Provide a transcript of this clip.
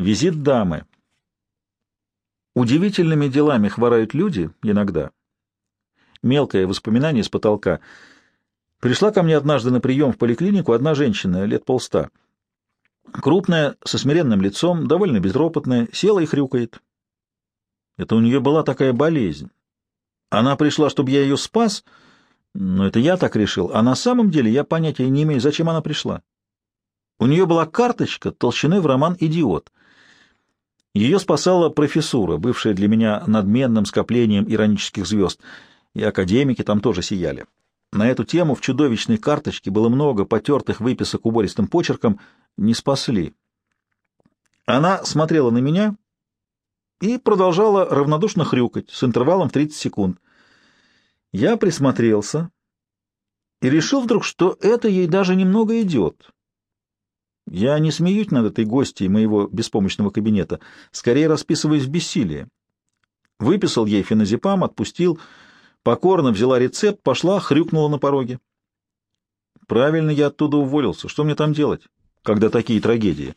Визит дамы. Удивительными делами хворают люди иногда. Мелкое воспоминание с потолка. Пришла ко мне однажды на прием в поликлинику одна женщина, лет полста. Крупная, со смиренным лицом, довольно безропотная, села и хрюкает. Это у нее была такая болезнь. Она пришла, чтобы я ее спас, но это я так решил, а на самом деле я понятия не имею, зачем она пришла. У нее была карточка толщиной в роман «Идиот». Ее спасала профессура, бывшая для меня надменным скоплением иронических звезд, и академики там тоже сияли. На эту тему в чудовищной карточке было много потертых выписок убористым почерком, не спасли. Она смотрела на меня и продолжала равнодушно хрюкать с интервалом в 30 секунд. Я присмотрелся и решил вдруг, что это ей даже немного идет. Я не смеюсь над этой гостьей моего беспомощного кабинета, скорее расписываюсь в бессилии. Выписал ей феназепам, отпустил, покорно взяла рецепт, пошла, хрюкнула на пороге. Правильно я оттуда уволился. Что мне там делать, когда такие трагедии?